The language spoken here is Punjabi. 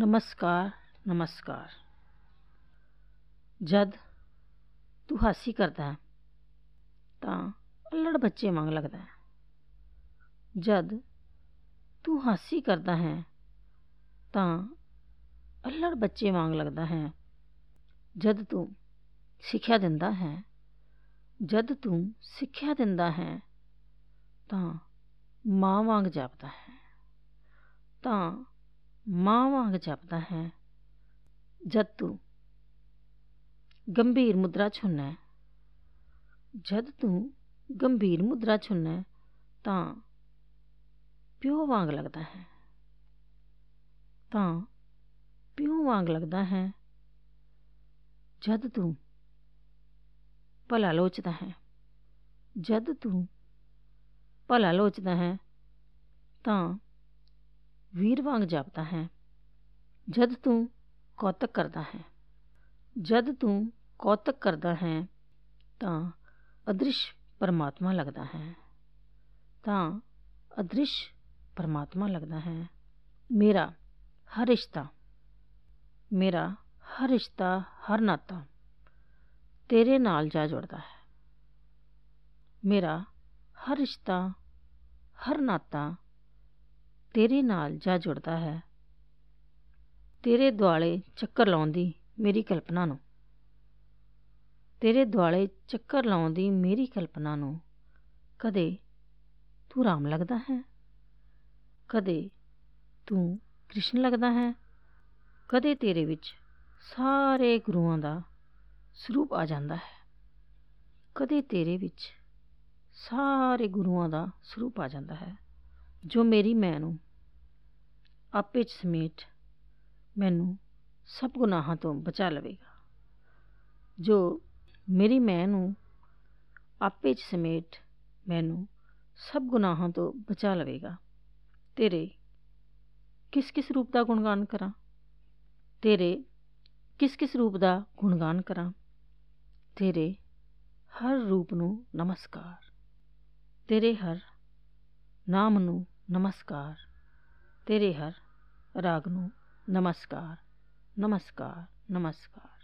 ਨਮਸਕਾਰ ਨਮਸਕਾਰ। ਜਦ ਤੂੰ ਹਾਸੀ ਕਰਦਾ ਹੈ, ਤਾਂ ਅਲੜ ਬੱਚੇ ਵਾਂਗ ਲੱਗਦਾ ਹੈ। ਜਦ ਤੂੰ ਹਾਸੀ ਕਰਦਾ ਹੈ, ਤਾਂ ਅਲੜ ਬੱਚੇ ਵਾਂਗ ਲੱਗਦਾ ਹੈ। ਜਦ ਤੂੰ ਸਿੱਖਿਆ ਦਿੰਦਾ ਹੈ, ਜਦ ਤੂੰ ਸਿੱਖਿਆ ਦਿੰਦਾ ਹੈ, ਤਾਂ ਮਾਂ ਵਾਂਗ ਜਾਪਦਾ ਹੈ। ਤਾਂ ਮਾਂ ਵਾਂਗ ਜਾਪਦਾ ਹੈ। ਜਦ ਤੂੰ ਗੰਭੀਰ ਮੁਦਰਾ ਚ ਹੁੰਨਾ ਹੈ, ਜਦ ਤੂੰ ਗੰਭੀਰ ਮੁਦਰਾ ਚ ਹੁੰਨਾ ਹੈ, ਤਾਂ ਪਿਓ ਵਾਂਗ ਲੱਗਦਾ ਹੈ। ਤਾਂ ਪਿਓ ਵਾਂਗ ਲੱਗਦਾ ਹੈ, ਜਦ ਤੂੰ ਭਲਾ ਲੋਚਦਾ ਹੈ। ਜਦ ਤੂੰ ਭਲਾ ਲੋਚਦਾ ਹੈ, ਤਾਂ ਵੀਰ ਵਾਂਗ ਜਾਪਦਾ ਹੈ ਜਦ ਤੂੰ ਕੌਤਕ ਕਰਦਾ ਹੈ ਜਦ ਤੂੰ ਕੌਤਕ ਕਰਦਾ ਹੈ ਤਾਂ ਅਦ੍ਰਿਸ਼ ਪਰਮਾਤਮਾ ਲੱਗਦਾ ਹੈ ਤਾਂ ਅਦ੍ਰਿਸ਼ ਪਰਮਾਤਮਾ ਲੱਗਦਾ ਹੈ ਮੇਰਾ ਹਰ ਰਿਸ਼ਤਾ ਮੇਰਾ ਹਰ ਰਿਸ਼ਤਾ ਹਰ ਨਾਤਾ ਤੇਰੇ ਨਾਲ ਜਾ ਜੁੜਦਾ ਹੈ ਮੇਰਾ ਹਰ ਰਿਸ਼ਤਾ ਹਰ ਨਾਤਾ ਤੇਰੇ ਨਾਲ ਜਾ ਜੁੜਦਾ ਹੈ। ਤੇਰੇ ਦੁਆਲੇ ਚੱਕਰ ਲਾਉਣ ਦੀ ਮੇਰੀ ਕਲਪਨਾ ਨੂੰ। ਤੇਰੇ ਦੁਆਲੇ ਚੱਕਰ ਲਾਉਣ ਦੀ ਮੇਰੀ ਕਲਪਨਾ ਨੂੰ ਕਦੇ ਤੂੰ ਰਾਮ ਲੱਗਦਾ ਹੈ? ਕਦੇ ਤੂੰ ਕ੍ਰਿਸ਼ਨ ਲੱਗਦਾ ਹੈ? ਕਦੇ ਤੇਰੇ ਵਿੱਚ ਸਾਰੇ ਗੁਰੂਆਂ ਦਾ ਸਰੂਪ ਆ ਜਾਂਦਾ ਹੈ? ਕਦੇ ਤੇਰੇ ਵਿੱਚ ਸਾਰੇ ਗੁਰੂਆਂ ਦਾ ਸਰੂਪ ਆ ਜਾਂਦਾ ਹੈ? ਜੋ ਮੇਰੀ ਮੈਂ ਨੂੰ ਆਪੇ 'ਚ ਸਮੇਟ ਮੈਨੂੰ ਸਭ ਗੁਨਾਹਾਂ ਤੋਂ ਬਚਾ ਲਵੇਗਾ। ਜੋ ਮੇਰੀ ਮੈਂ ਨੂੰ ਆਪੇ 'ਚ ਸਮੇਟ ਮੈਨੂੰ ਸਭ ਗੁਨਾਹਾਂ ਤੋਂ ਬਚਾ ਲਵੇਗਾ। ਤੇਰੇ ਕਿਸ ਕਿਸ ਰੂਪ ਦਾ ਗੁਣਗਾਨ ਕਰਾਂ? ਤੇਰੇ ਕਿਸ ਕਿਸ ਰੂਪ ਦਾ ਗੁਣਗਾਨ ਕਰਾਂ? ਤੇਰੇ ਹਰ ਰੂਪ ਨੂੰ ਨਮਸਕਾਰ। ਤੇਰੇ ਹਰ ਨਾਮ ਨੂੰ ਨਮਸਕਾਰ। ਤੇਰੇ ਹਰ ਰਾਗ ਨੂੰ ਨਮਸਕਾਰ ਨਮਸਕਾਰ ਨਮਸਕਾਰ।